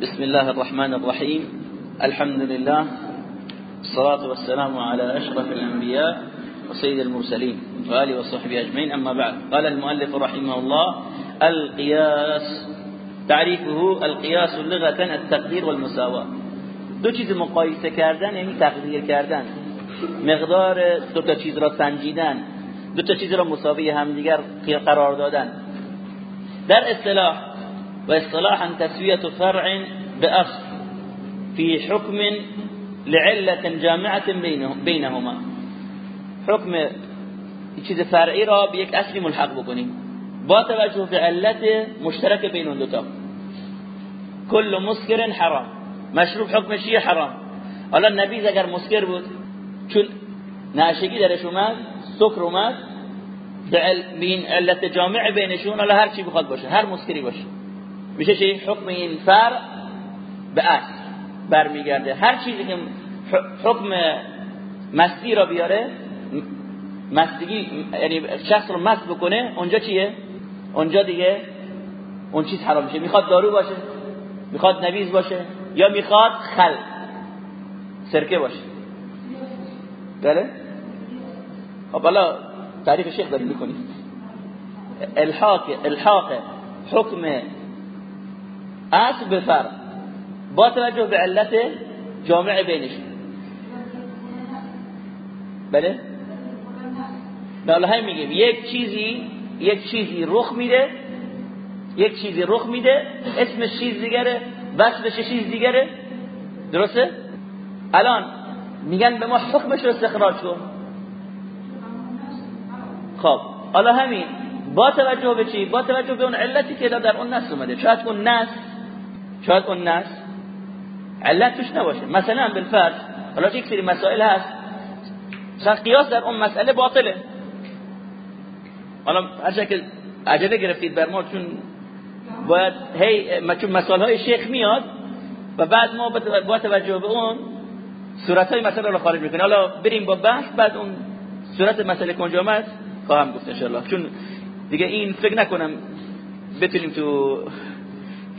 بسم الله الرحمن الرحيم. الحمد لله. الصلاة والسلام على أشرف الأنبياء وسيد المرسلين وآله وصحبه أجمعين. أما بعد قال المؤلف رحمه الله القياس. تعريفه القياس لغة التقدير والمساواة. دو چیز مقایسه کردن یعنی تقدیر کردن. مقدار دو تا چیز را سنجیدن. دو تا چیز را مساوی همدیگر قرار دادن. در اصطلاح و اصطلاحا فرع باصل في حكم لعلة جامعة بينهما. حکم چیز فرعی را به یک اصلی ملحق بکنیم. با توجه به علت مشترک بین اون دوتا. کل مسکر حرام. مشروب حکمش چیه حرام. حالا نبیز اگر مسکر بود چون ناشگی درش اومد سکر اومد بین علت جامع بینشون حالا هر چی بخواد باشه هر مسکری باشه. میشه چی؟ حکم این فرع به اصل برمیگرده. هر چیزی که حکم مستی را بیاره مستگی یعنی شخص رو مست بکنه اونجا چیه؟ اونجا دیگه اون چیز حرام میشه. می‌خواد دارو باشه می‌خواد نویز باشه یا می‌خواد خل سرکه باشه. بله؟ خب حالا تعریف شیخ داریم می‌کنیم الحاق الحاق حکم اصل به فرق با توجه به علت جامع بینش. بله؟ بله میگیم. یک چیزی یک چیزی رخ میده یک چیزی رخ میده اسمش چیز دیگره وصفش چیز دیگره. درسته؟ الان میگن به ما حکمش رو استخراج کن. خب حالا همین. با توجه به چی؟ با توجه به اون علتی که در اون نص اومده. شاید اون نص شاید اون نص علت توش نباشه. مثلا بالفرض حالا یک سری مسائل هست مثلا قیاس در اون مسئله باطله. حالا هر شکل عجله گرفتید بر ما چون باید هی چون مسائل های شیخ میاد و بعد ما با توجه به اون صورت های مسئله رو خارج می‌کنیم. حالا بریم با بحث بعد اون صورت مسئله کنجامت خواهم گفت انشاءالله. چون دیگه این فکر نکنم بتونیم تو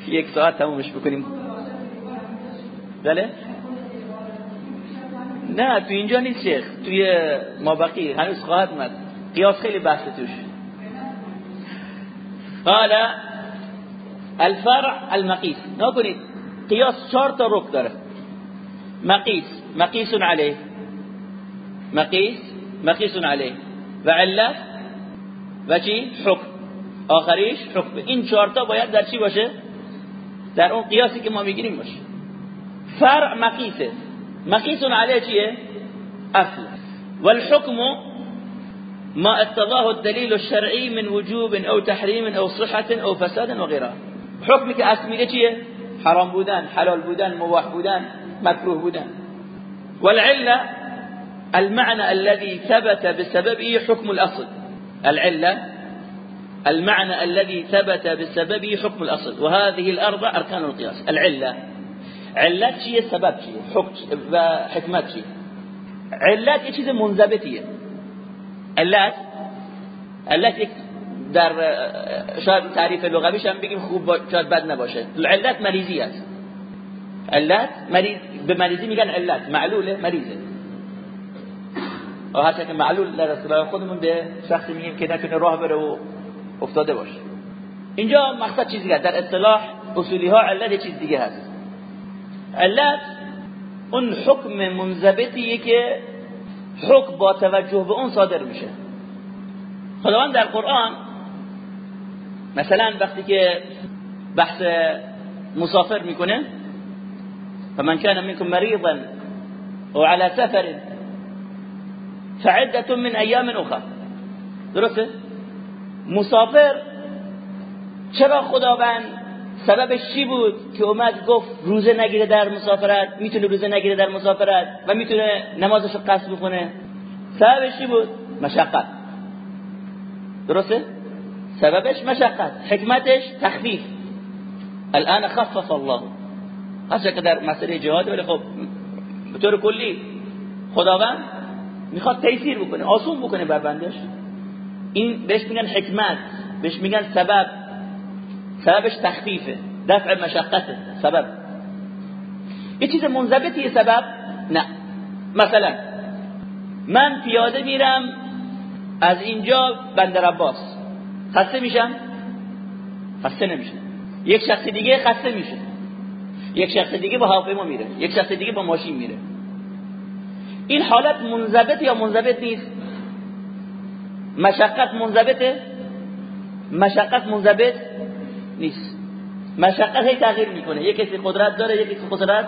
یک ساعت تمومش بکنیم. بله؟ نه تو اینجا نیست شیخ. توی مابقی هنوز خواهد مد قیاس خیلی بحث توش. قال الفرع المقیس. نکنید. قیاس چهار تا رک داره. مقیس. مقیس علیه. مقیس. مقیس علیه. و علت. و چی؟ حکم. آخریش حکم. این چهار تا باید در چی باشه؟ در اون قیاسی که ما میگیریم باشه. فرع مقیسه. مقیس علیه چیه؟ اصل. والحكم ما اقتضاه الدليل الشرعي من وجوب أو تحريم أو صحة أو فساد وغيرها حکمی که اصل میگه چیه؟ حرام بودن حلال بودن مباح بودن مکروه بودن. والعلة المعنى الذي ثبت بسببه حكم الاصل. العلة المعنى الذي ثبت بسببه حكم الأصل وهذه الأربع أركان القياس. العلة. علت چیه سبب چیه و حکمت چیه علت یه چیز منضبطیه علت علت یک در شاید تعریف لغویش هم بگیم خوب شاید بد نباشه. علت مریضی است. علت مریض به مریضی میگن علت معلوله مریضه و هرچه که معلول در اصطلاح خودمون به شخصی میگیم که نتونه راه بره و افتاده باشه. اینجا مقصد چیزی در اصطلاح اصولی ها علت چیز دیگه هست. علت اون حکم منضبطیه که حکم با توجه به اون صادر میشه. خداوند در قرآن مثلا وقتی که بحث مسافر می‌کنه فمن كان منكم مريضا او على سفر فعدة من ایام اخرى درسته؟ مسافر. چرا خداوند سببش چی بود که اومد گفت روزه نگیره در مسافرت می‌تونه روزه نگیره در مسافرت و می‌تونه نمازش رو قصد بکنه؟ سببش چی بود؟ مشقت. درسته؟ سببش مشقت حکمتش تخفیف. الان خفف الله. هرچه که در مسئله جهاد ولی خب به طور کلی خداوند می‌خواد تیسیر بکنه آسون بکنه بر بندش. این بهش میگن حکمت بهش میگن سبب. سببش تخفیفه دفع مشقته سبب. یه چیز منضبطی سبب؟ نه. مثلا من پیاده میرم از اینجا بندر عباس. خسته میشم؟ خسته نمیشه یک شخص دیگه خسته میشه. یک شخص دیگه با هواپیما میره. یک شخص دیگه با ماشین میره. این حالت منضبط یا منضبط نیست؟ مشقت منضبطه؟ مشقت منضبط نیست. مشقت هی تغییر می‌کنه. یک کسی قدرت داره یک کسی قدرت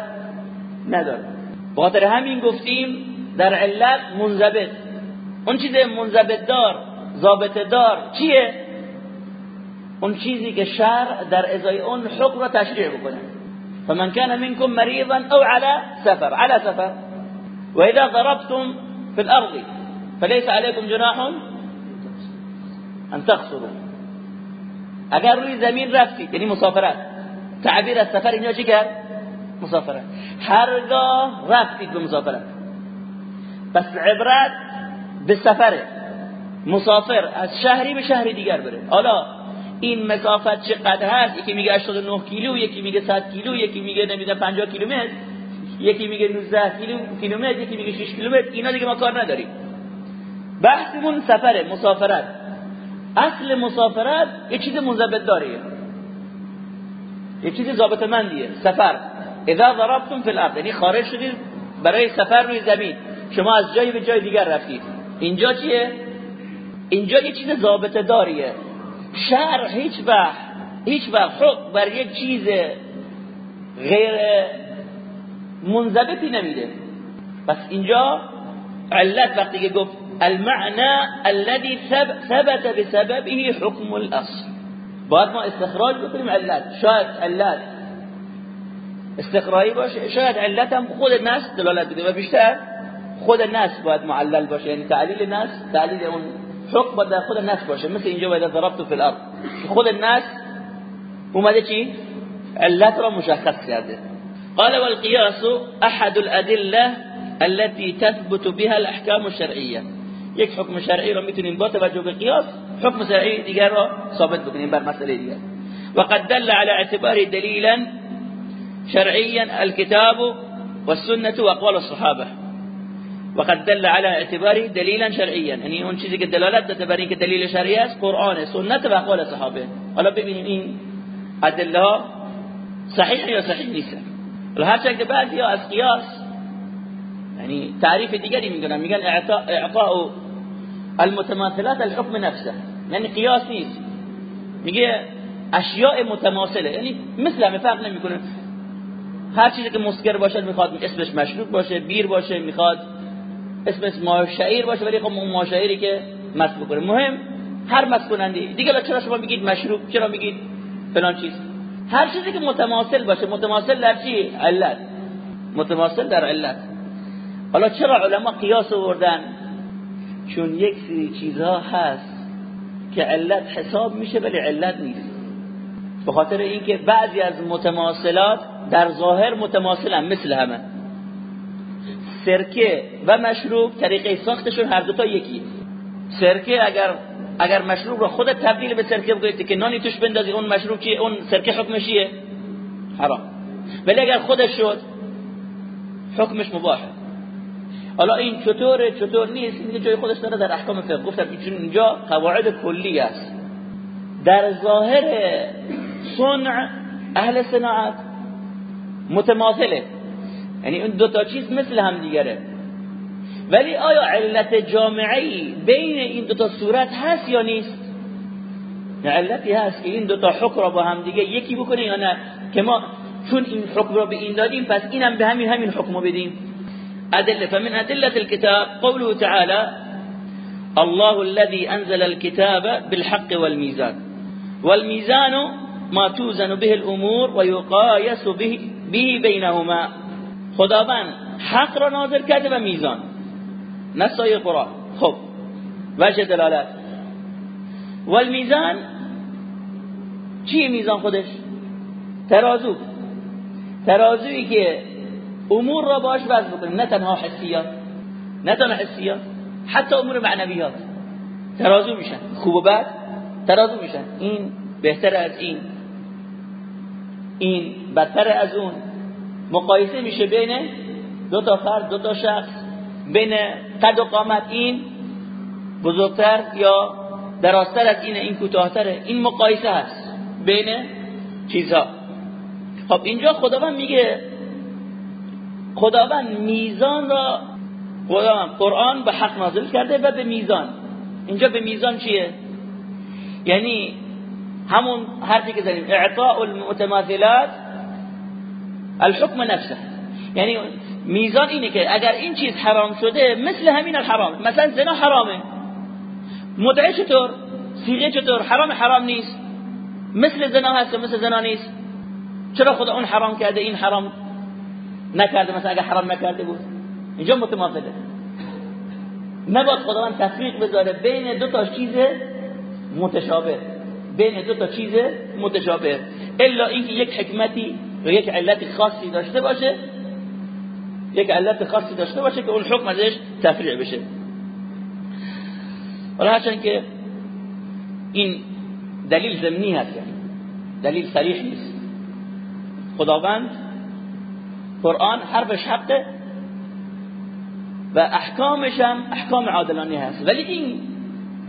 نداره. بخاطر همین گفتیم در علت منضبط. اون چیز منضبط دار ضابطه دار چیه؟ اون چیزی که شرع در ازای اون حکم را تشریع بکنه. فمن كان منكم مريضا او على سفر. على سفر. واذا ضربتم في الارض. فليس عليكم جناح ان تقصروا اگر روی زمین رفتید یعنی مسافرت. تعبیر از سفر اینجا چی کرد؟ مسافرت. هرگاه رفتید به مسافرت. بس عبرت به سفره. مسافر از شهری به شهری دیگر بره. حالا این مسافت چقدر هست؟ یکی میگه 89 کیلو یکی میگه 100 کیلو یکی میگه نمی‌دونم 50 کیلومتر یکی میگه 19 کیلو کیلومتر یکی میگه 6 کیلومتر. اینا دیگه ما کار نداریم. بحثمون سفره مسافرت. اصل مسافرت یه چیز منضبط داریه یه چیز ضابط مندیه سفر. اذا ضربتم فی الارض. یعنی خارج شدید برای سفر روی زمین. شما از جایی به جای دیگر رفتید. اینجا چیه؟ اینجا یه چیز ضابطه داریه شرع هیچ وقت هیچ وقت حق بر یک چیز غیر منضبطی نمیده. بس اینجا علت وقتی که گفت المعنى الذي ثبت بسببه حكم الأصل. باید ما استخراج بکنیم علت شاید علت استقرایی باشه شاید علت هم خود نص دلالت بده. و بیشتر خود نص باید معلل باشه یعنی تعلیل نص تعلیل اون حکم باید در خود نص باشه مثل اینجا باید ضربت فی الأرض. خود نص اومده چی علت را مشخص کرده قال والقياس أحد الأدلة التي تثبت بها الأحكام الشرعية. یک حکم شرعی را میتونیم با توجه به قیاس حکم شرعی دیگر را ثابت بکنیم بر مسئله دیگر. وقد دل على اعتبار دلیلا شرعيا الكتاب والسنة واقوال الصحابة. وقد دل على اعتبار دلیلا شرعيا یعنی اون چیزی که دلالت داده بر اینکه دلیل شرعی است قرآن سنت و اقوال صحابه. حالا ببینیم این ادله ها صحیح یا صحیح نیست. ولی هرچند که بعضی از قیاس یعنی تعریف دیگری میگن میگن اعطاء المتماثلات الحكم نفسه. یعنی نیست. میگه اشیاء متماثله. یعنی مثل همه فرق نمی‌کنه. هر چیزی که مسکر باشه می‌خواد اسمش مشروب باشه بیر باشه می‌خواد اسمش ماشعیر باشه ولی خب اون ماشعیری که مست بکنه مهم هر مست کنندی دیگه چرا شما میگید مشروب؟ چرا میگید فلان چیز؟ هر چیزی که متماثل باشه. متماثل در چی؟ علت. متماثل در علت. حالا چرا علما قیاس آوردن؟ چون یک سری چیزها هست که علت حساب میشه ولی علت نیست. به خاطر اینکه بعضی از متماثلات در ظاهر متماثلن مثل همه. سرکه و مشروب طریقه ساختشون هر دوتا یکی. سرکه اگر اگر مشروب رو خودت تبدیل به سرکه بکنید که نانی توش بندازی اون مشروب چیه؟ اون سرکه حکمش چیه؟ حرام. ولی اگر خودش شد حکمش مباحه حالا این چطوره چطور نیست؟ این جای خودش داره در احکام فقه. گفتم اینجا قواعد کلی است. در ظاهر صنع اهل صناعت متماثله. یعنی این دو تا چیز مثل هم دیگره. ولی آیا علت جامعی بین این دو تا صورت هست یا نیست؟ علتی هست که این دو تا حکم را با هم دیگه یکی بکنه یا نه. که ما چون این حکم را به این دادیم پس اینم به همین همین حکم بدیم. أدلة فمن أدلة الكتاب قوله تعالى الله الذي أنزل الكتاب بالحق والميزان. والميزان ما توزن به الأمور ويقايس به, به بينهما. خداوند حق را نازل کرده و میزان. قرآن. خب. وجه دلالت. والمیزان چیه میزان خودش؟ ترازو. ترازویی که امور را باش وزن بکنیم. نه تنها حسیات نه تنها حسیات حتی امور معنویات. ترازو میشن. خوب و بد ترازو میشن. این بهتر از این. این بدتر از اون. مقایسه میشه بین دو تا فرد دو تا شخص بین قد و قامت. این بزرگتر یا درازتر از این این کوتاهتره. این مقایسه هست بین چیزها. خب اینجا خداوند میگه خداوند میزان را قرآن به حق نازل کرده و به میزان. اینجا به میزان چیه؟ یعنی همون حرفی که زدیم. اعطاء المتماثلات الحكم نفسه. یعنی میزان اینه که اگر این چیز حرام شده مثل همین الحرام. مثلا زنا حرامه. مدعی چطور؟ سیغه چطور؟ حرام حرام نیست. مثل زنا هست مثل زنا نیست. چرا خدا اون حرام کرده این حرام نکرده مثلا اگر حرام نکرده بود. اینجا متماثله. نباید خداوند تفریق بذاره بین دو تا چیز متشابه؟ بین دو تا چیز متشابه. الا اینکه یک حکمتی و یک علت خاصی داشته باشه یک علت خاصی داشته باشه که اون حکم ازش تفریع بشه. ولی هرچند که این دلیل زمینی هست یعنی دلیل صریح نیست. خداوند قرآن حرفش حقه و احکامش هم احکام عادلانه هست. ولی این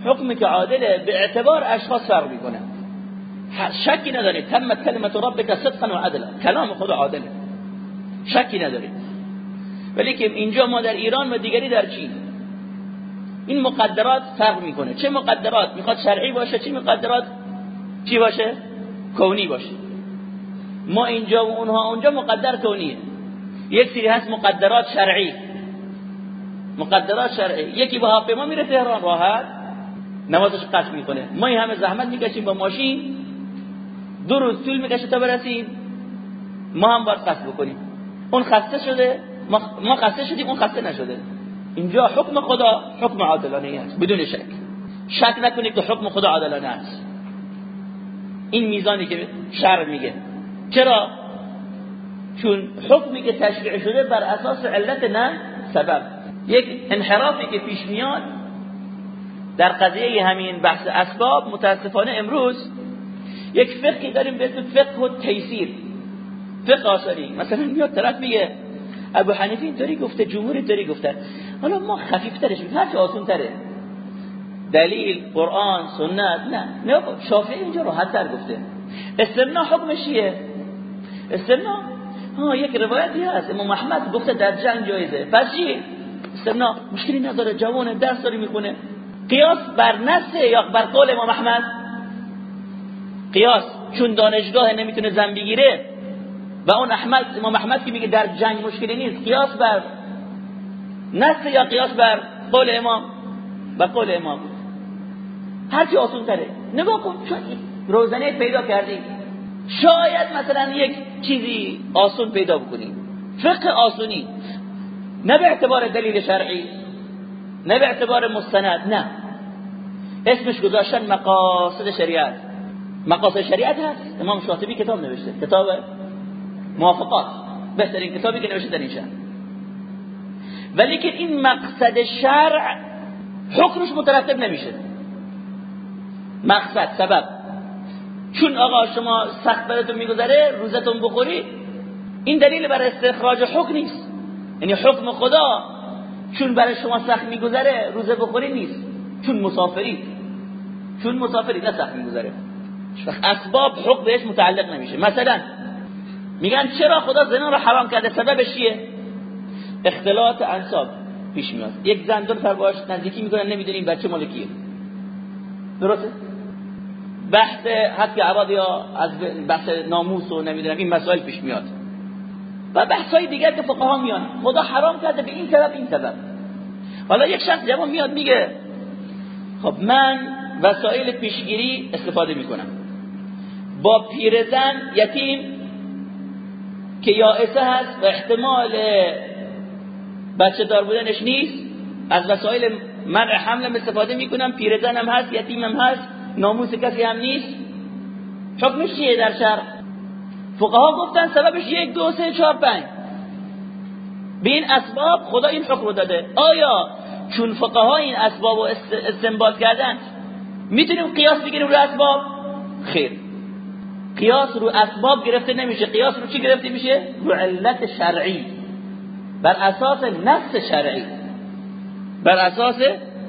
حکم که عادله به اعتبار اشخاص فرق می‌کنه. شکی ندارید تمت کلمت ربک صدقا و عدلا. کلام خدا عادله. شکی ندارید ولی که اینجا ما در ایران و دیگری در چین. این مقدرات فرق می‌کنه. چه مقدرات؟ می‌خواد شرعی باشه چه مقدرات؟ چی باشه؟ کونی باشه. ما اینجا و اونها اونجا مقدر کونیه. یک سری هست مقدرات شرعی. مقدرات شرعی. یکی با هواپیما میره تهران راحت. نمازش قصد می‌کنه. ما این همه زحمت می‌کشیم با ماشین. دو روز طول می‌کشه تا برسیم. ما هم باید قصد بکنیم. اون خسته شده. ما خسته شدیم اون خسته نشده. اینجا حکم خدا حکم عادلانه است بدون شک. شک نکنید که حکم خدا عادلانه است. این میزانی که شرع میگه. چرا؟ چون حکمی که تشریع شده بر اساس علت نه سبب. یک انحرافی که پیش میاد در قضیه همین بحث اسباب متاسفانه امروز یک فقهی داریم به اسم فقه و تیسیر فقه آسانی مثلا میاد طرف میگه ابو حنیفی اینطوری گفته جمهور اینطوری گفته. حالا ما خفیفترش میگیم هر آسون تره دلیل قرآن سنت نه. نه شافعی اینجا راحت تر گفته. استمنا حکمش چیه؟ استمنا ها یک روایتی هست. امام احمد گفته در جنگ جایزه پس چی؟ استمنا مشکلی نداره. جوان درس داری می‌کنه قیاس بر نسه یا بر قول امام احمد؟ قیاس. چون دانشگاه نمی‌تونه زن بگیره. و اون احمد امام احمد که میگه در جنگ مشکلی نیست. قیاس بر نسه یا قیاس بر قول امام؟ بر قول امام. هر چی آسون تره. نگاه کن چون روزنه پیدا کردی. شاید مثلا یک چیزی آسون پیدا بکنی. فقه آسونی. نه به اعتبار دلیل شرعی نه به اعتبار مستند نه. اسمش گذاشتن مقاصد شریعت. مقاصد شریعت هست. امام شاطبی کتاب نوشته. کتاب موافقات. بهترین کتابی که نوشته در این شهر. ولی که این مقصد شرع حکمش مترتب نمیشه. مقصد سبب. چون آقا شما سخت براتون میگذره روزتون بخوری این دلیل برای استخراج حکم نیست. یعنی حکم خدا چون برای شما سخت میگذره روزه بخوری نیست. چون مسافری چون مسافری نه سخت میگذره. اسباب حکم بهش متعلق نمیشه. مثلا میگن چرا خدا زنا رو حرام کرده؟ سببش چیه؟ اختلاط انساب پیش میاد. یک زن نفر باش نزدیکی می‌کنن نمی‌دونیم بچه مال کیه. درسته؟ بحث حق عراض یا از بحث ناموس و نمی‌دونم این مسائل پیش میاد. و بحث های دیگر که فقها میان. خدا حرام کرده به این سبب این سبب. حالا یک شخص جوان میاد میگه خب من وسایل پیشگیری استفاده می‌کنم. با پیرزن یتیم که یائسه هست و احتمال بچه دار بودنش نیست از وسایل منع حملم استفاده می‌کنم پیرزنم هست یتیمم هست. ناموس کسی هم نیست؟ حکمش چیه در شرع فقها گفتن سببش یک دو سه چهار پنج. به این اسباب خدا این حکم رو داده. آیا چون فقها این اسباب رو استنباط کردن می‌تونیم قیاس بگیریم روی اسباب؟ خیر. قیاس رو اسباب گرفته نمیشه. قیاس رو چی گرفته میشه؟ رو علت شرعی. بر اساس نص شرعی. بر اساس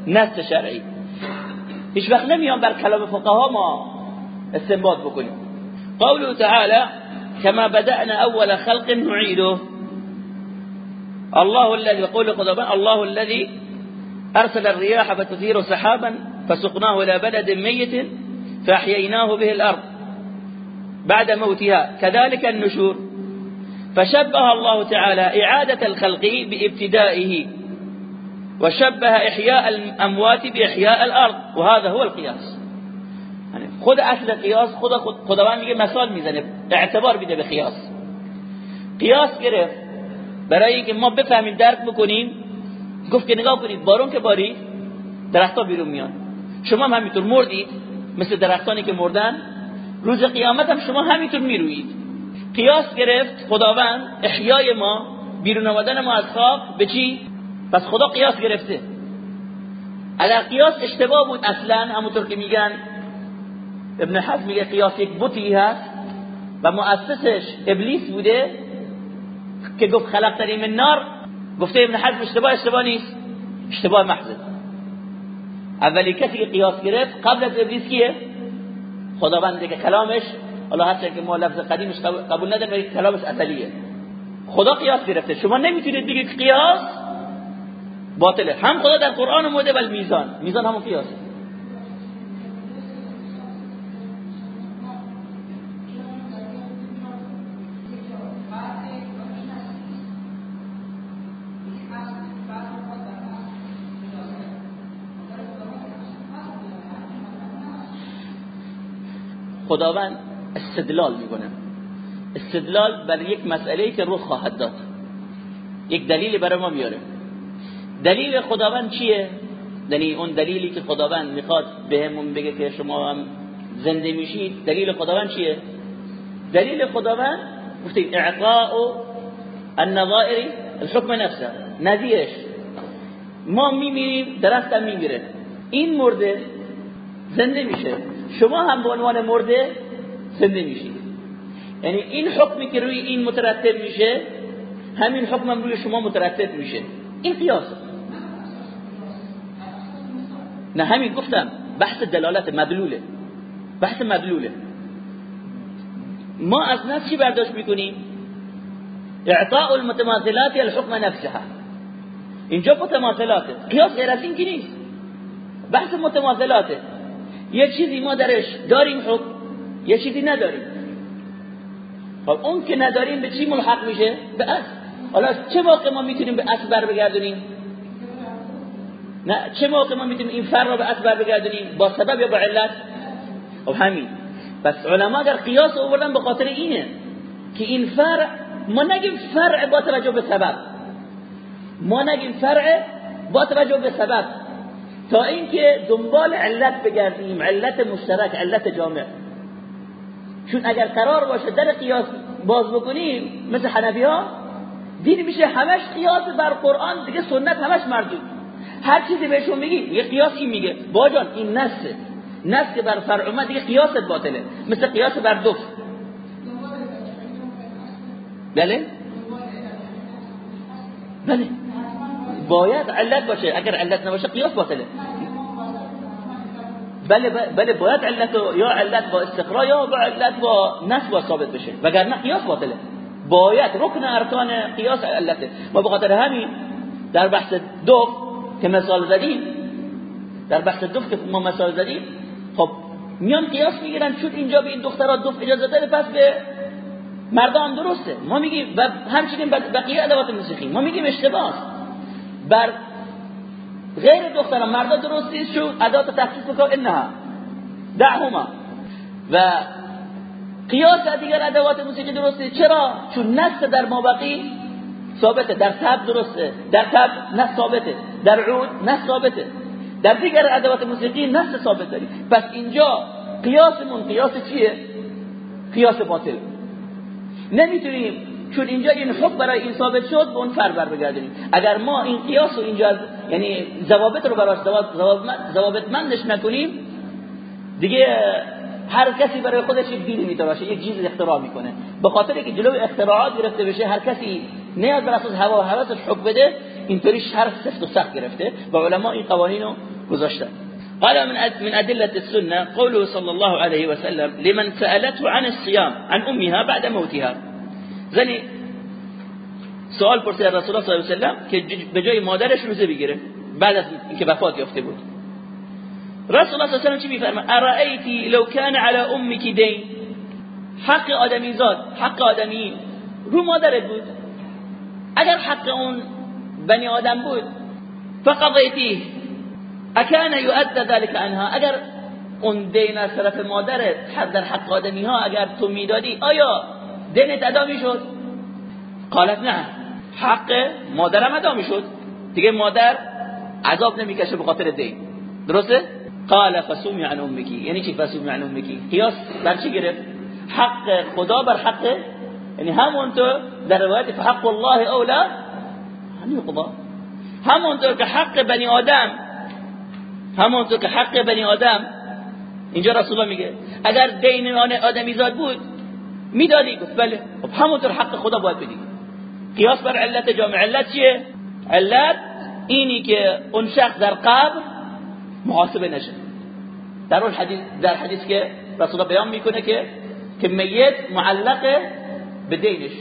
نص شرعی. هیچ وقت نمیان بر کلام فقها ما استنباط بکنیم. قوله تعالى كما بدأنا أول خلق نعيده. الله الذي يقول خدابان الله الذي أرسل الرياح فتثير سحابا فسقناه إلى بلد ميت فأحييناه به الأرض بعد موتها. كذلك النشور. فشبه الله تعالى إعادة الخلق بابتدائه. وشبه إحياء الأموات بإحياء الأرض وهذا هو القياس. يعني خود اصل قیاس خود خداوند میگه مثال می‌زنه اعتبار میده به قیاس. قیاس گرفت. برای اینکه ما بفهمیم درک بکنیم گفت که نگاه کنید بارون که باری درختها بیرون میان. شما هم همینطور مردید مثل درختانی که مردن روز قیامت هم شما همینطور می‌روید. قیاس گرفت خداوند احیای ما بیرون آمدن ما از خواب به چی؟ پس خدا قیاس گرفته. اگر قیاس اشتباه بود اصلا همونطور که میگن ابن حزم میگه قیاس یک بوتی هست و مؤسسش ابلیس بوده که گفت خلقتنی من نار. گفته ابن حزم اشتباه اشتباه نیست. اشتباه محض. اولی کسی که قیاس گرفت قبل از ابلیس کیه؟ خداوند که کلامش الله هر که ما لفظ قدیمش قبول نداریم کلامش اصلیه خدا قیاس گرفته. شما نمی‌تونید بگید قیاس باطله. هم خدا در قرآن اومده ولی میزان. میزان همون قیاسه خداوند استدلال می‌کنه. استدلال بر یک مسئله که رو خواهد داد. یک دلیل برای ما میاره دلیل خداوند چیه؟ یعنی اون دلیلی که خداوند می‌خواد بهمون بگه که شما هم زنده میشید دلیل خداوند چیه؟ دلیل خداوند گفتیم اعطاء النظائر الحكم نفسه نزیش ما میمیریم درست هم میمیره. این مرده زنده میشه. شما هم به عنوان مرده زنده میشید یعنی این حکمی که روی این مترتب میشه همین حکم هم روی شما مترتب میشه. این قیاس. نه همین گفتم. بحث دلالت مدلوله. بحث مدلوله. ما از نفس چی برداشت می‌کنیم؟ اعطاء المتماثلات الحكم نفسها. اینجا متماثلاته. قیاس غیر از این نیست. بحث متماثلاته. یه چیزی ما درش داریم حکم یه چیزی نداریم. خب اون که نداریم به چی ملحق میشه؟ به اصل. حالا چه موقع ما می‌تونیم به اصل بر بگردونیم نه چه موقع ما می‌تونیم این فرع رو به اصل بر بگردونیم با سبب یا با علت؟ خب همین. پس علما در قیاس آوردن به خاطر اینه که این فرع ما نگیم فرع با توجه به سبب. ما نگیم فرع با توجه به سبب. تا اینکه دنبال علت بگردیم علت مشترک علت جامع. چون اگر قرار باشه در قیاس باز بکنیم مثل حنفی ها دین میشه همش قیاس بر قرآن دیگه سنت همش مردود. هر چیزی بهشون میگی یه قیاس این میگه. باجان این نسه نس که بر فرع اومد دیگه قیاست باطله. مثل قیاس بر دف بله؟ بله. باید علت باشه. اگر علت نباشه قیاس باطله. بله بله باید علت یا علت با استقرا یا با علت با نصب با ثابت بشه. وگرنه قیاس باطله. باید رکن ارکان قیاس علته. ما به خاطر همین در بحث دو که مثال زدیم در بحث دو که ما مثال زدیم. خب میان قیاس می‌گیرن چون اینجا به این دخترات دو اجازه داره پس به مردان درسته. ما میگیم و همچنین بقیه ادوات موسیقی. ما میگیم اشتباه بر غیر دختران مردا درست نیست شو ادات تخصیص بکن انها دعهما و قیاس دیگر ادوات موسیقی درست چرا؟ چون نص در مابقی ثابته. در تب درسته. در تب نص ثابته. در عود نص ثابته. در دیگر ادوات موسیقی نص ثابت داریم. پس اینجا قیاسمون قیاس چیه؟ قیاس باطل. نمی‌تونیم چون اینجا این حکم برای این ثابت شد به اون فر بر بگردیم اگر ما این قیاس و اینجا یعنی ضوابط رو براش ضوابط مندش نکنیم دیگه هر کسی برای خودش یک دینی میتراشه یک چیز اختراع می‌کنه. به خاطر که جلوی اختراعات گرفته بشه هر کسی نیاز بر اساس هوا و هوسش حکم بده اینطوری شرح سفت و سخت گرفته و علما این قوانین رو گذاشتن. قال من من أدلة السنة قوله صلى الله عليه وسلم لمن سألته عن الصيام عن أمها بعد موتها. زنی سوال پرسید رسول الله صلی الله علیه و سلم که به جای مادرش روزه بگیره بعد از اینکه وفات یافته بود. رسول الله صلی الله علیه و سلم چی میفرماد ارائیتی لو كان على امك دین. حق آدمی زاد حق آدمی رو مادرت بود. اگر حق اون بنی آدم بود فقضیتیه اکان یؤدى ذلك عنها اگر اون دین از طرف مادرت حد در حق آدمی ها اگر تو می‌دادی آیا دینت ادا می‌شد؟ قالت نه. حق مادرم ادا می‌شد. دیگه مادر عذاب نمی‌کشه به خاطر دین. درسته؟ قال فسومی عن امکی. یعنی چی فسومی عن امکی؟ قیاس بر چی گرفت؟ حق خدا بر حق یعنی همونطور در روایت فحق الله اولا قضا. همونطور که حق بنی آدم همونطور که حق بنی آدم اینجا رسول الله میگه اگر دین آدمی زاد بود می‌دادی. گفت بله. خب همونطور حق خدا باید بدی. قیاس بر علت جامع. علت چیه؟ علت اینی که اون شخص در قبر محاسبه نشه. در اون حدیث در حدیث که رسول الله بیان می‌کنه که که میت معلقه به دینش.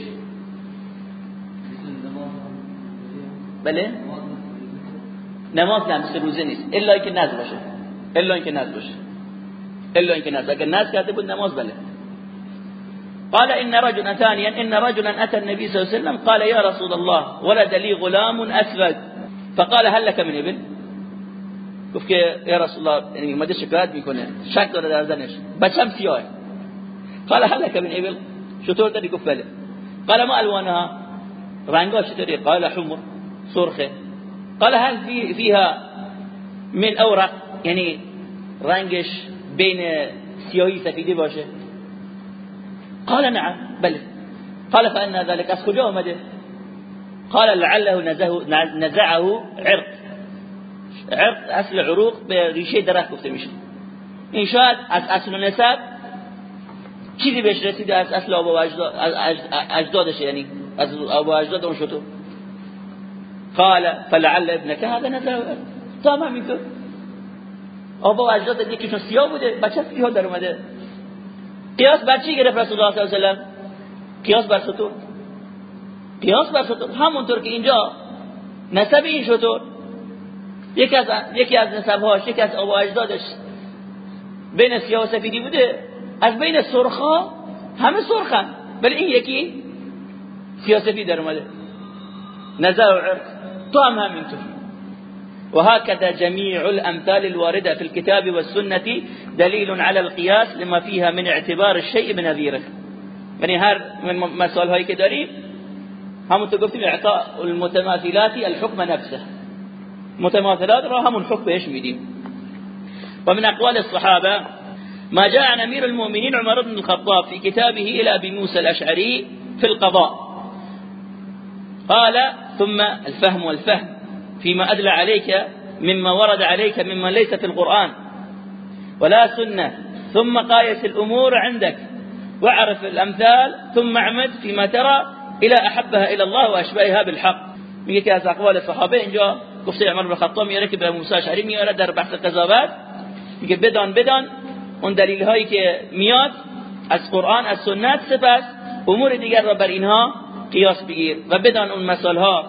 بله؟ نماز نه مثل روزه نیست. الا اینکه نذر باشه. الا اینکه نذر باشه. الا اینکه نذر. اگر نذر کرده بود نماز بله. قال إن رجلا ثانيا إن رجلا أتى النبي صلى الله عليه وسلم قال يا رسول الله ولد لي غلام أسود فقال هل لك من ابن؟ گفت که رسول الله یعنی اومده شکایت می‌کنه. شک داره در زنش. بچم سیاه قال هل لك من ابل چطور داری گفت بله قال ما ألوانها؟ رنگا چطوری قال حمر سرخه قال هل فيها من اوراق یعنی رنگش بین سیاهی سفیدی باشه قال نعم بله قال فأنا ذلك از کجا اومده قال لعله نزعه عرق. عرق أصل عروق به ریشه درخت گفته میشه این شاید از أصل نسب چیزی بهش رسیده از اصل آبا و اجدادش یعنی از آبا و اجداد اون شطور قال فلعل ابنك هذا هم همینطور آبا و اجداد یکیشون سیاه بوده بچه سیاه در اومده. قیاس بر چی گرفت رسول الله صلی الله علیه و قیاس بر شطور قیاس بر شطور همونطور که اینجا نسب این شطور یکی از یکی از نسبهاش یکی از آبا اجدادش بین سیاه و سفیدی بوده. از بین سرخا همه سرخن. ولی این یکی سیاه سفید در اومده. نزع و عرق. تو هم همینطور. وهكذا جميع الأمثال الواردة في الكتاب والسنة دليل على القياس لما فيها من اعتبار الشيء بنظيره يعني هر من مسائل داریم همون تو گفتیم اعطاء المتماثلات الحكم نفسه. متماثلات را همون حكم بهش میدیم. ومن أقوال الصحابة ما جاء عن أمير المؤمنين عمر بن الخطاب في كتابه إلى أبي موسى الأشعري في القضاء. قال ثم الفهم والفهم فيما أدلى عليك مما ورد عليك مما ليس في القرآن. ولا سنة. ثم قايس الأمور عندك. واعرف الأمثال ثم اعمد فيما ترى إلى أحبها إلى الله وأشبهها بالحق. میگه که از اقوال صحابه اینجا گفته عمر بن خطاب میاره که به موسی در بحث قضاوت میگه بدان بدان اون دلیل هایی که میاد از قرآن از سنت سپس امور دیگر را بر اینها قیاس بگیر و بدان اون مسائل ها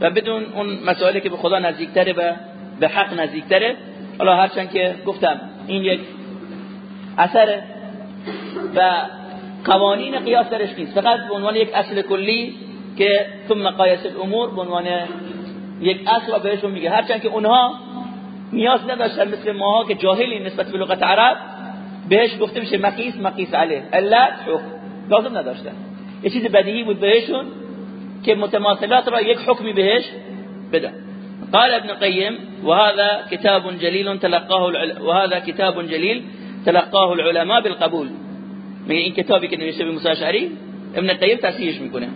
و بدون اون مسائلی که به خدا نزدیکتره و به حق نزدیکتره. حالا هرچند که گفتم این یک اثر و قوانین قیاس درش نیست. فقط به عنوان یک اصل کلی که ثم قایس الامور به عنوان یک اصل بهشون میگه. هرچند که اونها نیاز نداشتن مثل ماها که جاهلی نسبت به لغت عرب بهش گفته میشه مقیس مقیس علیه علت حکم لازم نداشتن. یه چیز بدیهی بود بهشون که متماثلات را یک حکمی بهش بده قال ابن قيم وهذا كتاب جليل تلقاه. وهذا كتاب جليل تلقاه العلماء بالقبول. میگه این کتابی که نوشته به موسی اشعری ابن قیم تصحیحش می‌کنه.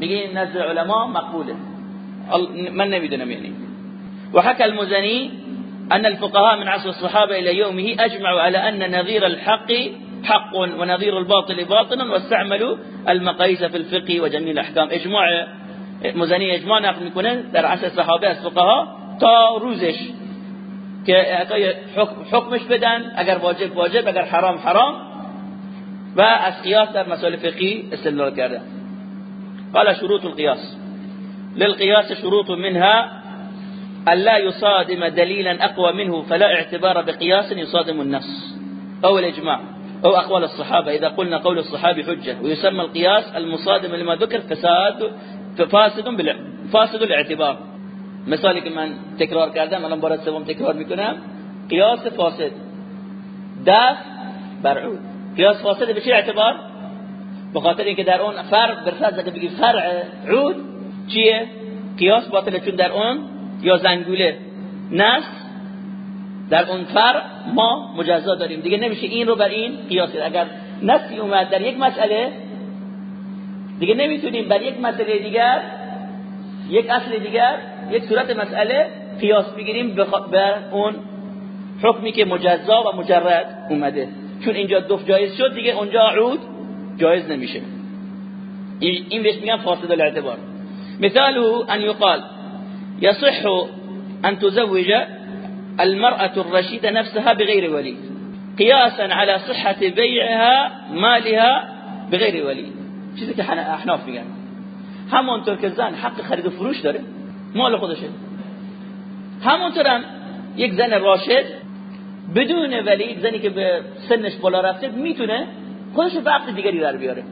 میگه نزد علما مقبوله. من نمی‌دونم یعنی. وحكى المزني أن الفقهاء من عصر الصحابة إلى يومه أجمعوا على أن نظير الحق حق ونظير الباطل باطل واستعملوا المقاييس في الفقه وجميع الأحكام. إجماع مزنی إجماع نقل میکنه در عصر صحابه از فقها تا حکمش بدن اگر واجب واجب اگر حرام حرام. و از قیاس در مسائل فقهی استدلال کرده. قال شروط القياس للقياس شروط منها ألا يصادم دليلا أقوى منه فلا اعتبار بقياس يصادم النص أو الإجماع أو أقوال الصحابة. إذا قلنا قول الصحابي حجة ويسمى القياس المصادم لما ذكر فساد فاسد فاسد الاعتبار. مثالی که من تکرار کردم الآن بار سوم تکرار میکنم. فاسد. دف برعود قیاس فاسد چه اعتبار؟ به خاطر اینکه در اون فرع برفض که بگی فرع عود. چیه؟ قیاس باطله چون در اون یا زنگوله. نس در اون فرع ما مجزا داریم. دیگه نمیشه این رو بر این قیاس اگر نسی اومد در یک مسئله دیگه نمی‌تونیم بر یک مسئله دیگر یک اصل دیگر یک صورت مسئله قیاس بگیریم بر اون حکمی که مجزا و مجرد اومده. چون اینجا دف جایز شد دیگه اونجا عود جایز نمیشه. این بهش میگن فاسد الاعتبار مثاله ان يقال يصح ان تزوج المرأة الرشيدة نفسها بغير ولي. قياسا على صحة بيعها مالها بغير ولي. چیزی که احناف میگن همونطور که زن حق خرید و فروش داره مال خودشه همونطور هم یک زن راشد بدون ولی یک زنی که به سنش بالا رفته می‌تونه خودش به عقد دیگری در بیاره.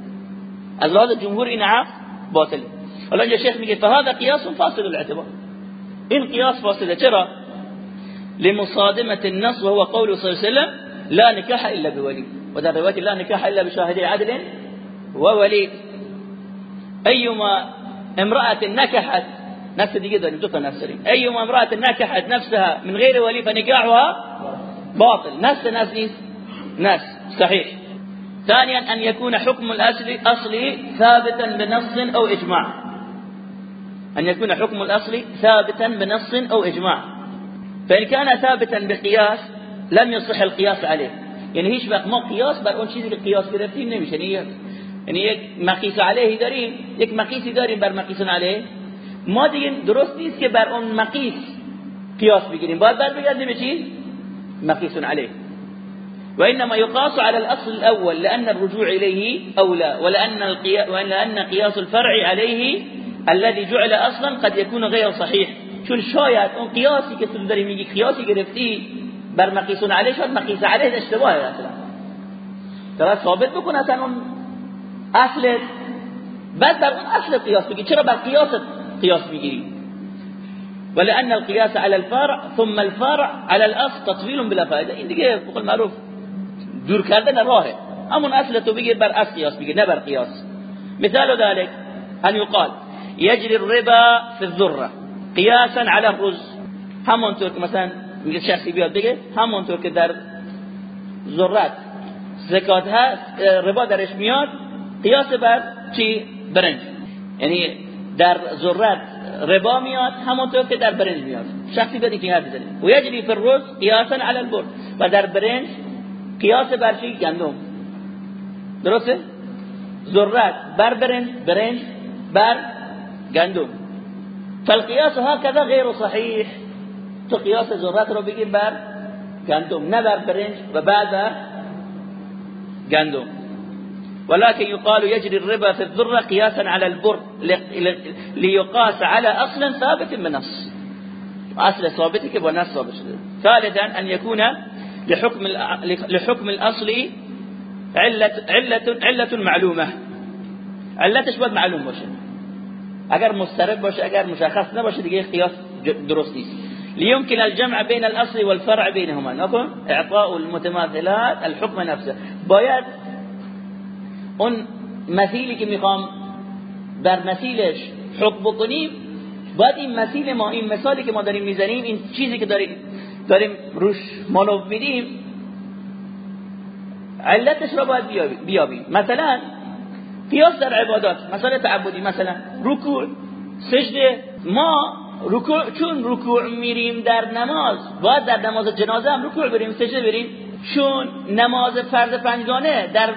از لحاظ جمهور این عقد باطل. حالا اینجا شیخ میگه فهذا قیاس فاصل الاعتبار. این قیاس فاصله چرا لمصادمة النص وهو قول صلى الله عليه وسلم لا نكاح إلا بولي. وذا روايه لا نكاح إلا بشاهد عدل وولي. أيما امرأة نكحت نفس دیگه داریم دو تا نفس داریم أيما امرأة نكحت نفسها من غير ولي فنكاحها باطل. نفس نفس نفس. صحيح. ثانيا أن يكون حكم الأصل ثابتا بنص أو إجماع. أن يكون حكم الأصل ثابتا بنص أو إجماع. فإن كان ثابتا بقياس لم يصح القياس عليه. يعني هیچ وقت ما قیاس بر أون چیزی که قیاس گرفتیم نمیشه یعنی یک مقیس علیه داریم یک مقیسی داریم بر مقیس علیه ما دیگه درست نیست که بر أون مقیس قیاس بگیریم. باید بر بگردیم به چی؟ مقیس وإنما يقاس على الأصل الأول لأن الرجوع إليه أولى ولأن, القياس ولأن قياس الفرع عليه الذي جعل أصلا قد يكون غير صحيح. چون شاید اون قیاسی که تو داری میگی قیاسی گرفتی بر مقیسون علیه شد مقیس علیه اشتباهه أصلا. تو ثابت بکن أصلا اون اصل بعد بر اون اصل قیاس بگی. چرا بر قیاس قیاس میگیری؟ ولأن القياس على الفرع ثم الفرع على الأصل تطويل بلا فائدة. این دیگه فوق المعروف دور کردن راهه. همون اصل تو بر اصل قیاس بگیر نه بر قیاس. مثال ذلك ان يقال يجري الربا في الذره قياسا على الرز. همونطور که مثلا میگه شخصی بیاد بگه همونطور که در ذرت زکات هست ربا درش میاد قیاس بر چی؟ برنج. یعنی در ذرت ربا میاد همونطور که در برنج میاد. شخصی بیاد این حرف بزنه و یجری فی الرز قیاسا علی البر. و در برنج قیاس بر چی؟ گندم. درسته؟ ذرت بر برنج برنج بر گندم فالقياس هكذا غير صحيح. تو قياس ذرات رو بگیر بر گندم نه بر برنج و بعد بر گندم ولكن يقال يجري الربا في الذرة قياسا على البر ليقاس على أصل ثابت من نص. أصل ثابت كيف نص ثابت؟ ثالثا أن يكون لحكم لحكم الأصل علة علة علة معلومة. علتش باید معلوم باشه اگر مسترب باشه اگر مشخص نباشه دیگه قیاس درست نیست. ليمكن الجمع بين الاصل والفرع بينهما نكون اعطاء المتماثلات الحكم نفسه. باید اون مثیلی که می‌خوام بر مثیلش حکم بکنیم باید این مثیل ما این مثالی که ما داریم می‌زنیم این چیزی که داریم داریم روش مانو میدیم علتش را باید بیابیم. مثلا قیاس در عبادات مثلا تعبدی مثلا رکوع سجده. ما رکوع چون رکوع میریم در نماز باید در نماز جنازه هم رکوع بریم سجده بریم. چون نماز فرض پنجگانه در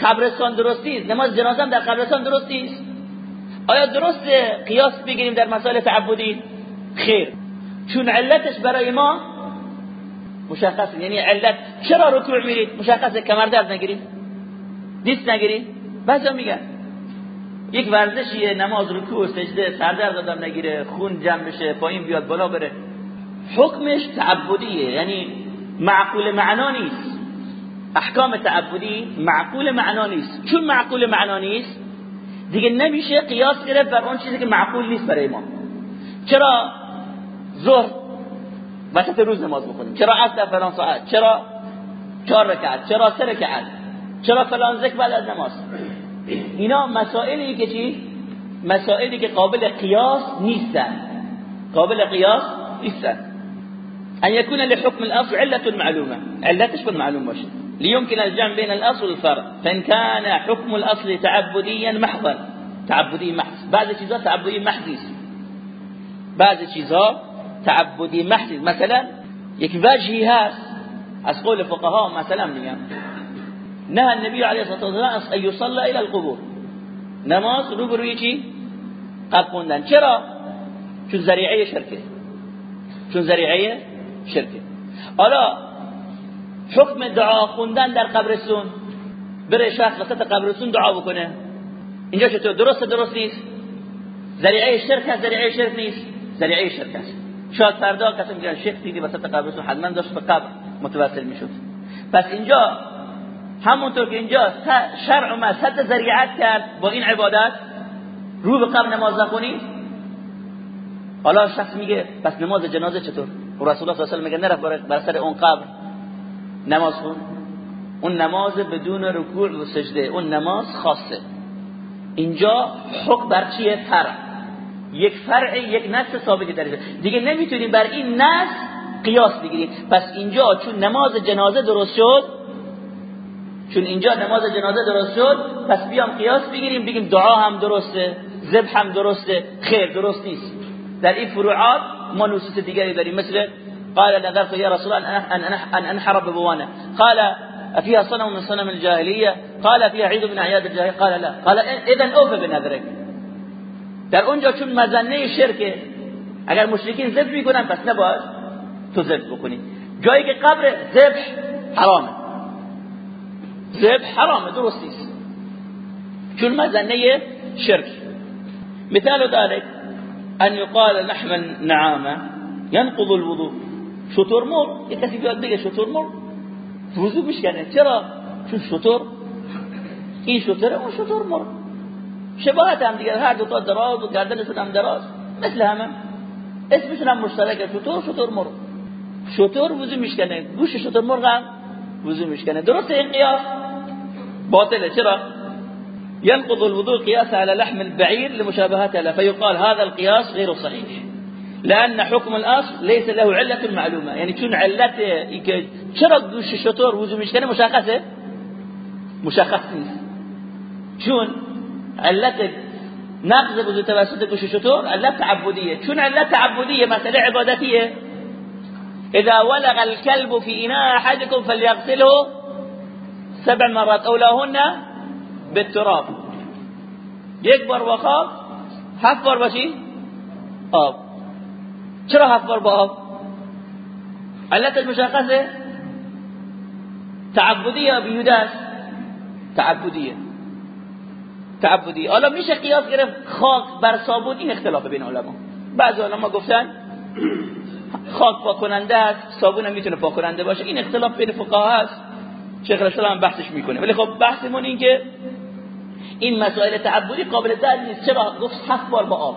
قبرستان درست نیست نماز جنازه هم در قبرستان درست نیست آیا درست قیاس بگیریم در مسائل تعبدی؟ خیر. چون علتش برای ما مشخص یعنی علت چرا رکوع میرید؟ مشخصه. کمر درد نگیرید. دیست نگیرید. بعضا میگن یک ورزشیه نماز رکوع سجده سردرد آدم نگیره خون جمع بشه پایین بیاد بالا بره. حکمش تعبدیه یعنی معقول معنا نیست. احکام تعبدی معقول معنا نیست. چون معقول معنا نیست دیگه نمیشه قیاس گرفت بر اون چیزی که معقول نیست برای ما. چرا ظهر وسط روز نماز بخونیم چرا عصر در فلان ساعت؟ چرا چهار رکعت؟ چرا سه رکعت؟ چرا فلان ذکر بعد از نماز؟ اینا مسائلی که چی؟ مسائلی که قابل قیاس نیستن. قابل قیاس نیستن. ان يكون لحكم الاصل عله معلومه. علتش باید معلوم باشه. ليمكن الجمع بين الاصل والفرع. فان كان حكم الاصل تعبديا محضا. تعبدي محض. بعض چیزا تعبدی محضی بعض چیزها تعبدی محض مثلا یک وجهی هست. از قول فقها مثلا میگم. نه النبی علیه الصلاه والسلام ان يصلى الى القبور. نماز رو بروی چی خوندن. چرا؟ چون ذریعه شرکه. چون ذریعه شرکه. حالا حکم دعا خوندن در قبرستون. بره شخص وسط قبرستون دعا بکنه. اینجا چطور؟ درست درست نیست؟ ذریعه شرک هست ذریعه شرک نیست. ذریعه شرک است شاید فردا کسی میگن شیخ دیدی وسط قبرستون حتما داشت به قبر متوسل می‌شد. پس اینجا همونطور که اینجا شرع اومد صد ذریعت کرد با این عبادت رو به قبر نماز نخونی؟ حالا شخص میگه پس نماز جنازه چطور؟ و رسول الله صلی الله علیه و میگه نرفت بر سر اون قبر نماز خون. اون نماز بدون رکوع و سجده اون نماز خاصه. اینجا حکم بر چیه؟ فرع. یک فرع یک نص ثابت درجه دیگه نمی‌تونیم بر این نص قیاس بگیریم. پس اینجا چون نماز جنازه درست شد چون اینجا نماز جنازه درست شد پس بیام قیاس بگیریم بگیم دعا هم درسته ذبح هم درسته خیر درست نیست. در این فروعات ما نصوص دیگری داریم. مثل قال نذرت يا رسول الله ان انحر ببوانه قال فيها صنم من صنم الجاهليه قال فيها عيد من اعياد الجاهليه قال لا. قال اذا اوف بنذرك. در اونجا چون مزنه شرکه اگر مشرکین ذبح می‌کنن پس نباید تو ذبح بکنی. جایی که قبر ذبح حرامه. ذبح حرامه درست نیست چون مزنه شرک مثال ذلك أن يقال لحم النعامة ينقض الوضوء. شطور مر یک کسی بیاد بگه شطور مر وضو میشکنه چرا چون شطور؟ این شطوره؟ اون شطور مر شباهت هم دیگه هر دو تا دراز و گردنشون هم دراز. مثل همه اسمشون هم مشترکه شطور شطور مر شطور وضو میشکنه گوش شطور مرغ هم وضو میشکنه درست این قیاس باطلة شرا ينقض الوضوء قياسها على لحم البعير لمشابهته له فيقال هذا القياس غير صحيح. لأن حكم الأصل ليس له علة معلومة. يعني شون علته شرا دوش الشطور وزو مشكلة مشاخصة؟ مشاخصة. شون؟ علته ناقضة الوضوء تواسط دوش الشطور علة تعبدية. شون علة تعبدية؟ مثلا عبادتية. إذا ولغ الكلب في إناء أحدكم فليغسله سبع مرات اولاهن بالتراب. یک بار با خواب هفت بار باشی آب. چرا هفت بار با آب؟ علتش مشخصه؟ تعبدیه یا بیوده است؟ تعبدیه. تعبدی حالا میشه قیاس گرفت خاک بر صابون این اختلاف بین علما. بعضی علما گفتن خاک پاک کننده است صابون هم می‌تونه پاک کننده باشه. این اختلاف بین فقها هست شیخ الاسلام بحثش می‌کنه. ولی خب بحثمون این که این مسائل تعبدی قابل درک نیست. چرا؟ گفت هفت بار با آب.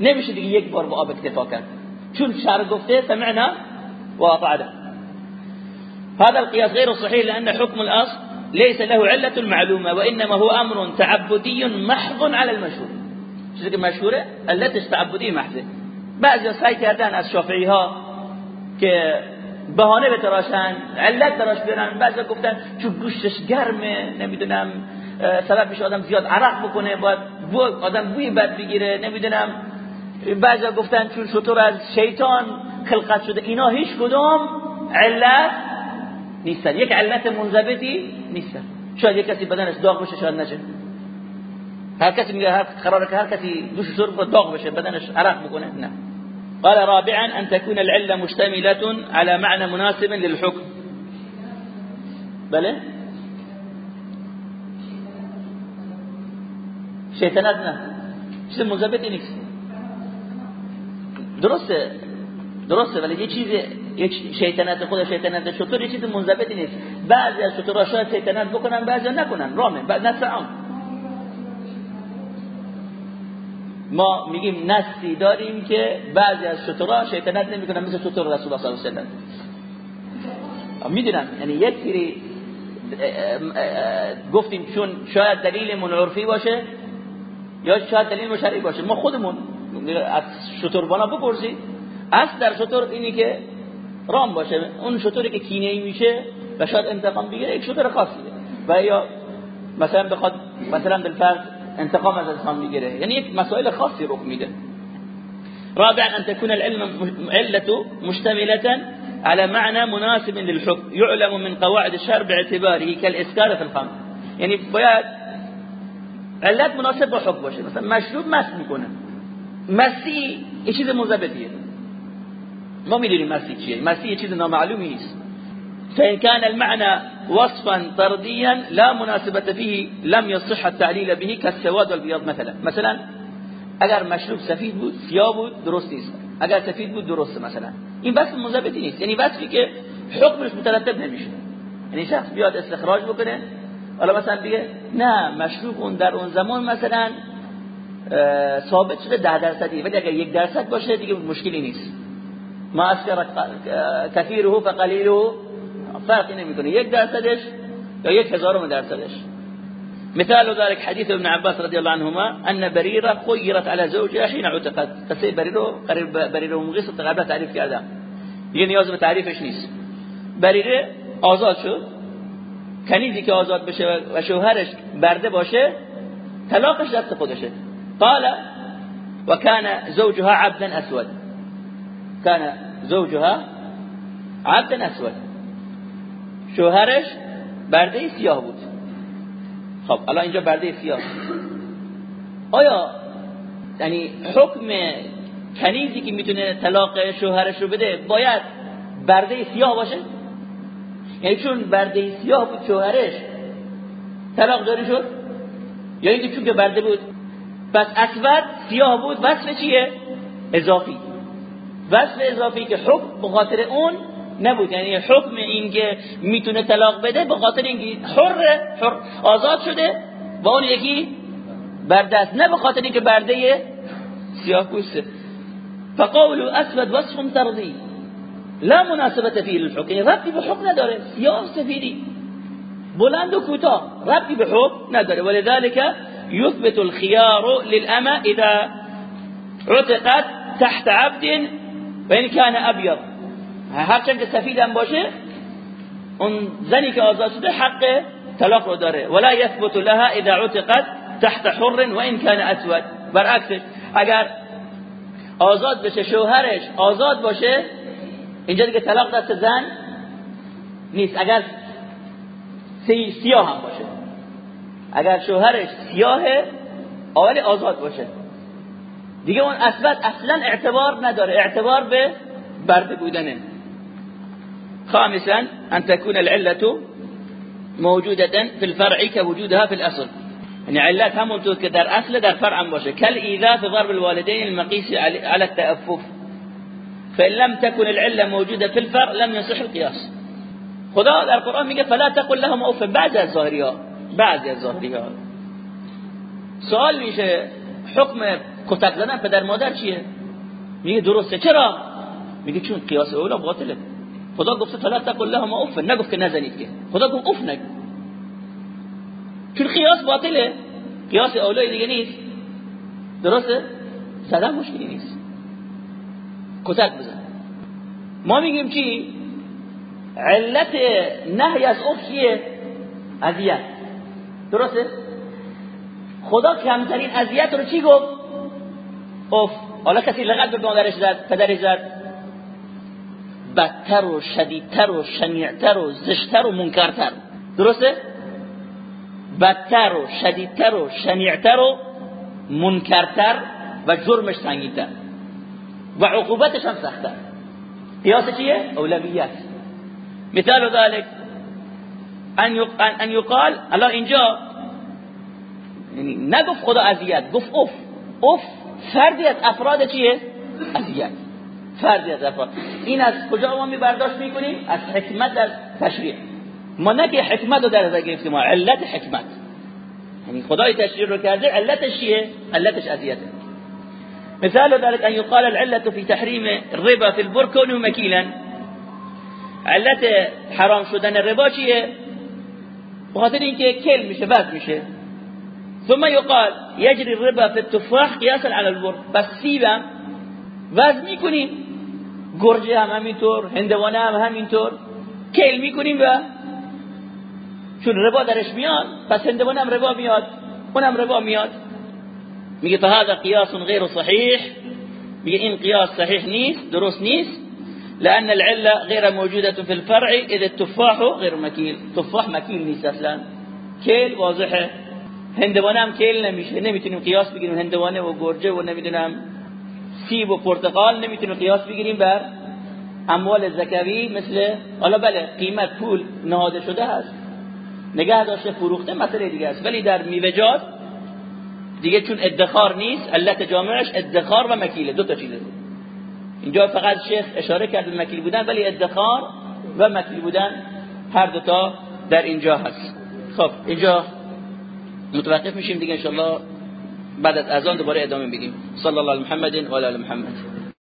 نمیشه دیگه یک بار با آب اکتفا کرد. چون شرع گفته سمعنا واطعنا هذا القياس غير صحيح لأن حكم الأصل ليس له علة معلومة وإنما هو أمر تعبدي محض على المشهور. چیزی که مشهوره علتش تعبدی محضه. بعضی سعی کردن از شافعی ها که بهانه بتراشن علت براش بیارن. بعضی گفتن چون گوشتش گرمه نمی‌دونم سبب میشه آدم زیاد عرق بکنه باید بو آدم بوی بد بگیره نمی‌دونم. بعضی گفتن چون شطور از شیطان خلقت شده اینا هیچ کدوم علت نیستن. یک علت منضبطی نیستن. شاید یک کسی بدنش داغ بشه شاید نشه. هر کسی میگه هر قراره که هر کسی دوش شرب داغ بشه بدنش عرق بکنه نه. قال رابعا أن تكون العلة مشتملة على معنى مناسب للحكم. بله شیطنت نه چیز مزبطی درسته؟ درسته ولی یه چیزی یک شیطنت خود شیطنت شطور یه چیز منضبطی نیست. بعضی از شطورها شاید شیطنت بکنن بعضی نکنن. رامه بعد نسعان ما میگیم نسی داریم که بعضی از شطورها شیطنت نمی‌کنن مثل شطور رسول الله صلی الله علیه و می‌دونم یعنی یک سری گفتیم چون شاید دلیل منعرفی باشه یا شاید دلیل مشرعی باشه. ما خودمون از شطوربانا بپرسید اصل در شطور اینی که رام باشه. اون شطوری که کینه میشه و شاید انتقام بگیره یک شطور خاصیه و یا مثلا بخواد مثلا بالفرض انتقام از انسان میگیره یعنی یک مسائل خاصی رخ میده رابعا أن تكون العلم علة مشتملة على معنى مناسب للحكم. يعلم من قواعد الشرع باعتباره كالإسكار في الخمر. یعنی باید علت مناسب با حکم باشه مثلا مشروب مست میکنه مستی یه چیز مزبطیه ما میدونیم مستی چیه مستی یه چیز نامعلومی نیست فإن كان المعنى وصفا طرديا لا مناسبة فيه لم يصح التعليل به كالسواد والبياض مثلا. مثلا اگر مشروب سفید بود سیاه بود درست نیست. اگر سفید بود درسته مثلا. این وصف مزبطی نیست. یعنی وصفی که حکمش مترتب نمیشه. یعنی شخص بیاد استخراج بکنه حالا مثلا بگه نه مشروب اون در اون زمان مثلا ثابت شده ده درصدی ولی اگر یک درصد باشه دیگه مشکلی نیست. ما اسکر کثیره فقلیله فرقی نمی‌کنه. یک درصدش یا یک هزارم درصدش. مثال ذلك حديث ابن عباس رضي الله عنهما أن بريرة خيرت على زوجها حين عتقت قصه بريرة قريب بريرة ومغيث قبلا تعریف کرده. دیگه نیاز به تعریفش نیست. بریره آزاد شد. کنیزی که آزاد بشه و شوهرش برده باشه طلاقش دست خودشه. قال وكان زوجها عبدا اسود. كان زوجها عبدا اسود. شوهرش برده سیاه بود. خب الان اینجا برده سیاه. آیا یعنی حکم کنیزی که می‌تونه طلاق شوهرش رو بده باید برده سیاه باشه؟ یعنی چون برده سیاه بود شوهرش طلاق داری شد؟ یا اینکه چون که برده بود پس اسود سیاه بود وصف چیه؟ اضافی. وصف اضافی که حکم بخاطر اون نبود. یعنی حکم این که می‌تونه طلاق بده به خاطر اینکه حر, حر آزاد شده و اون یکی بردست نه به خاطر اینکه برده سیاه پوسته. فقول اسود وصف ترضی. لا مناسبت فيه للحكم یعنی ربطی به حکم نداره. سیاه سفیدی. بلند و کوتاه. ربطی به حکم نداره. ولذلك يثبت الخيار للأمة إذا عتقت تحت عبد وإن كان أبيض هرچند که هم باشه اون زنی که آزاد شده حق طلاق رو داره. ولا يثبت لها اذا عتقت تحت حر وان كان اسود. برعکسش اگر آزاد بشه شوهرش آزاد باشه اینجا دیگه طلاق دست زن نیست. اگر سیاه هم باشه. اگر شوهرش سیاهه اولی آزاد باشه. دیگه اون اسود اصلا اعتبار نداره. اعتبار به برده بودنه. خامسا أن تكون العلة موجودة في الفرع كوجودها في الأصل. يعني علات همونطور که در اصل در فرع باشه. ایذا في ضرب الوالدين المقيس على التأفف. فإن لم تكن العلة موجودة في الفرع لم يصح القياس خدا در قرآن میگه فلا تقل لهم اوف. بعضی از ظاهری ها سوال میشه حکم کتک زدن پدر مادر چیه؟ میگه درسته. چرا؟ میگه چون قیاس اولا باطله. خدا گفته فلا تقل لهم اف. نگفت که نزنید که. خدا گفت اف نگو. چون قیاس باطله. قیاس اولای دیگه نیست. درسته؟ زدن مشکلی نیست. کتک بزن. ما میگیم چی؟ علت نهی از اف چیه؟ اذیت. درسته؟ خدا کمترین اذیت رو چی گفت؟ اف. حالا کسی لغت به مادرش زد پدرش زد. بدتر و شدیدتر و شنیعتر و زشتر و منکرتر درسته؟ بدتر و شدیدتر و شنیعتر و منکرتر و جرمش سنگینتر و عقوبتش هم سختتر قیاس چیه؟ اولویت مثال ذلك ان یقال الان اینجا یعنی نگفت خدا اذیت گفت اف اف فردی افراد چیه؟ اذیت فردی از افراد این از کجا ما می برداشت می‌کنیم؟ از حکمت در تشریع. ما نه که حکمت رو در نظر گرفتیم علت حکمت. یعنی خدای تشریع رو کرده علتش چیه؟ علتش اذیته. مثال ذلك ان يقال العلة في تحريم الربا في البر كونه مكيلا علت حرام شدن ربا چیه؟ بخاطر اینکه کل میشه بد میشه. ثم يقال يجري الربا في التفاح قياسا على البر. بس سیبم. وزن می‌کنیم. گرجه هم همینطور هندوانه هم همینطور. کل می‌کنیم و چون ربا درش میاد پس هندوانه هم ربا میاد اونم ربا میاد. میگه فهذا قياس غیر صحیح. میگه این قیاس صحیح نیست درست نیست. لأن العلة غير موجودة في الفرع إذا التفاح غير مكيل. تفاح مكيل نیست اصلا. کل واضحه. هندوانه هم کل نمیشه. نمی‌تونیم قیاس بگیریم هندوانه و گرجه و نمی‌دونم سیب و پرتقال نمی‌تونیم قیاس بگیریم بر اموال زکوی مثل حالا بله قیمت پول نهاده شده هست نگه داشته فروخته مسئله دیگه است. ولی در میوه‌جات دیگه چون ادخار نیست علت جامعش ادخار و مکیله دو تا چیزه. اینجا فقط شیخ اشاره کرد مکیل بودن ولی ادخار و مکیل بودن هر دوتا در اینجا هست. خب اینجا متوقف میشیم دیگه انشالله بعد از اذان دوباره ادامه میدیم صلی الله علی محمد و علی محمد.